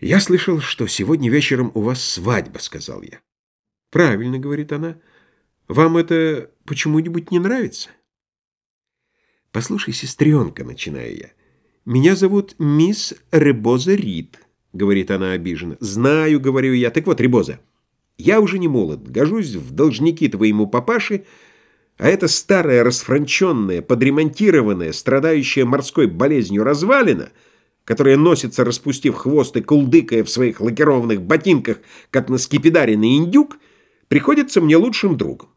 «Я слышал, что сегодня вечером у вас свадьба», — сказал я. «Правильно», — говорит она. «Вам это почему-нибудь не нравится?» «Послушай, сестренка», — начинаю я. «Меня зовут мисс Ребоза Рид», — говорит она обиженно. «Знаю», — говорю я. «Так вот, Ребоза, я уже не молод, гожусь в должники твоему папаше, а эта старая, расфранченная, подремонтированная, страдающая морской болезнью развалина — которая носится, распустив хвост и кулдыкая в своих лакированных ботинках, как на скипидаренный индюк, приходится мне лучшим другом.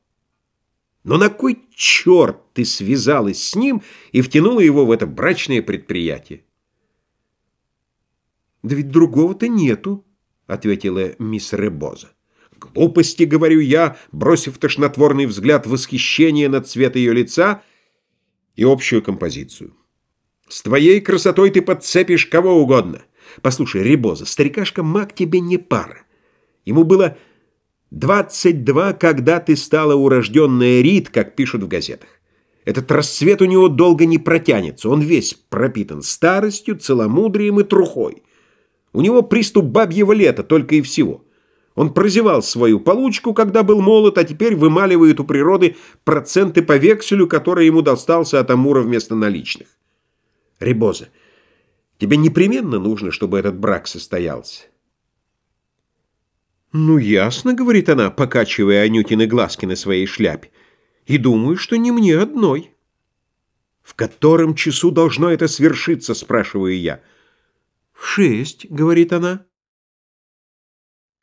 Но на кой черт ты связалась с ним и втянула его в это брачное предприятие? «Да ведь другого-то нету», — ответила мисс Ребоза. «Глупости, — говорю я, бросив тошнотворный взгляд восхищения на цвет ее лица и общую композицию. С твоей красотой ты подцепишь кого угодно. Послушай, Ребоза, старикашка Мак тебе не пара. Ему было 22, когда ты стала урожденная Рид, как пишут в газетах. Этот рассвет у него долго не протянется. Он весь пропитан старостью, целомудрием и трухой. У него приступ бабьего лета только и всего. Он прозевал свою получку, когда был молод, а теперь вымаливает у природы проценты по векселю, который ему достался от Амура вместо наличных. Ребоза, тебе непременно нужно, чтобы этот брак состоялся. «Ну, ясно», — говорит она, покачивая Анютины глазки на своей шляпе. «И думаю, что не мне одной». «В котором часу должно это свершиться?» — спрашиваю я. «В шесть», — говорит она.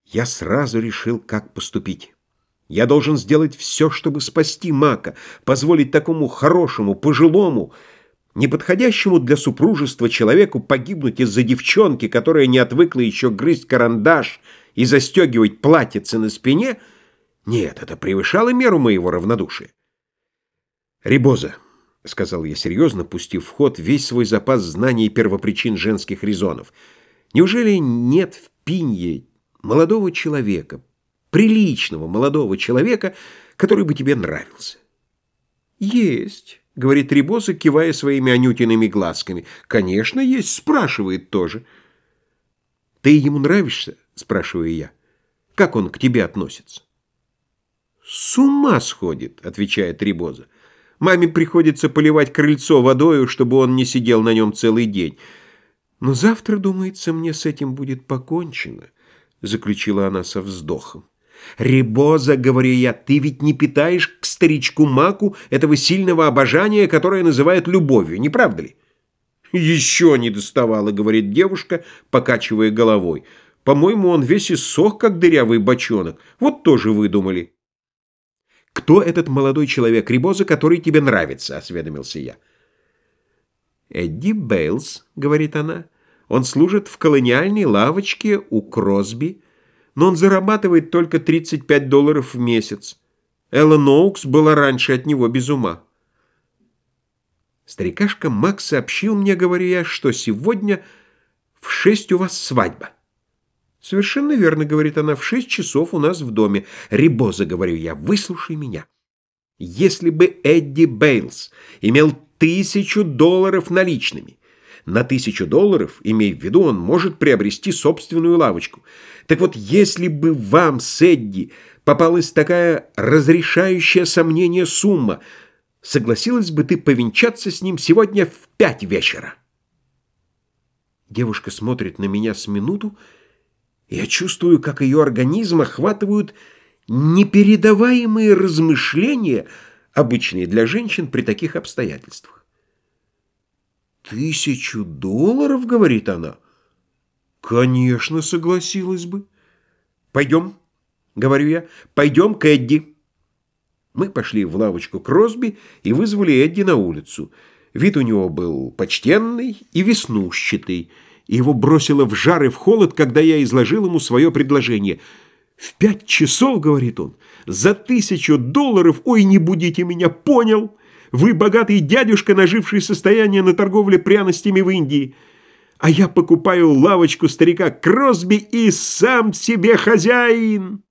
Я сразу решил, как поступить. Я должен сделать все, чтобы спасти Мака, позволить такому хорошему, пожилому, неподходящему для супружества человеку погибнуть из-за девчонки, которая не отвыкла еще грызть карандаш и застегивать платьице на спине, нет, это превышало меру моего равнодушия. «Рибоза», — сказал я серьезно, пустив в ход весь свой запас знаний первопричин женских резонов, «неужели нет в Пинье молодого человека, приличного молодого человека, который бы тебе нравился?» «Есть» говорит Рибоза, кивая своими анютиными глазками. «Конечно, есть», спрашивает тоже. «Ты ему нравишься?» — спрашиваю я. «Как он к тебе относится?» «С ума сходит», — отвечает Рибоза. «Маме приходится поливать крыльцо водою, чтобы он не сидел на нем целый день. Но завтра, думается, мне с этим будет покончено», — заключила она со вздохом. «Рибоза, — говорю я, — ты ведь не питаешь к старичку Маку этого сильного обожания, которое называют любовью, не правда ли?» «Еще не доставало, — говорит девушка, покачивая головой. По-моему, он весь иссох, как дырявый бочонок. Вот тоже выдумали». «Кто этот молодой человек, Рибоза, который тебе нравится?» — осведомился я. «Эдди Бейлс», — говорит она. «Он служит в колониальной лавочке у Кросби» но он зарабатывает только 35 долларов в месяц. Эллен Оукс была раньше от него без ума. Старикашка Макс сообщил мне, говорю я, что сегодня в шесть у вас свадьба. Совершенно верно, говорит она, в шесть часов у нас в доме. Рибоза, говорю я, выслушай меня. Если бы Эдди Бейлс имел тысячу долларов наличными, на тысячу долларов, имей в виду, он может приобрести собственную лавочку. Так вот, если бы вам, Сэдди, попалась такая разрешающая сомнение сумма, согласилась бы ты повенчаться с ним сегодня в пять вечера? Девушка смотрит на меня с минуту, я чувствую, как ее организм охватывают непередаваемые размышления, обычные для женщин при таких обстоятельствах. «Тысячу долларов?» — говорит она. «Конечно, согласилась бы». «Пойдем», — говорю я, — «пойдем к Эдди». Мы пошли в лавочку Кросби и вызвали Эдди на улицу. Вид у него был почтенный и веснущатый. Его бросило в жар и в холод, когда я изложил ему свое предложение. «В пять часов, — говорит он, — за тысячу долларов, ой, не будите меня, понял?» Вы богатый дядюшка, наживший состояние на торговле пряностями в Индии. А я покупаю лавочку старика Кросби и сам себе хозяин».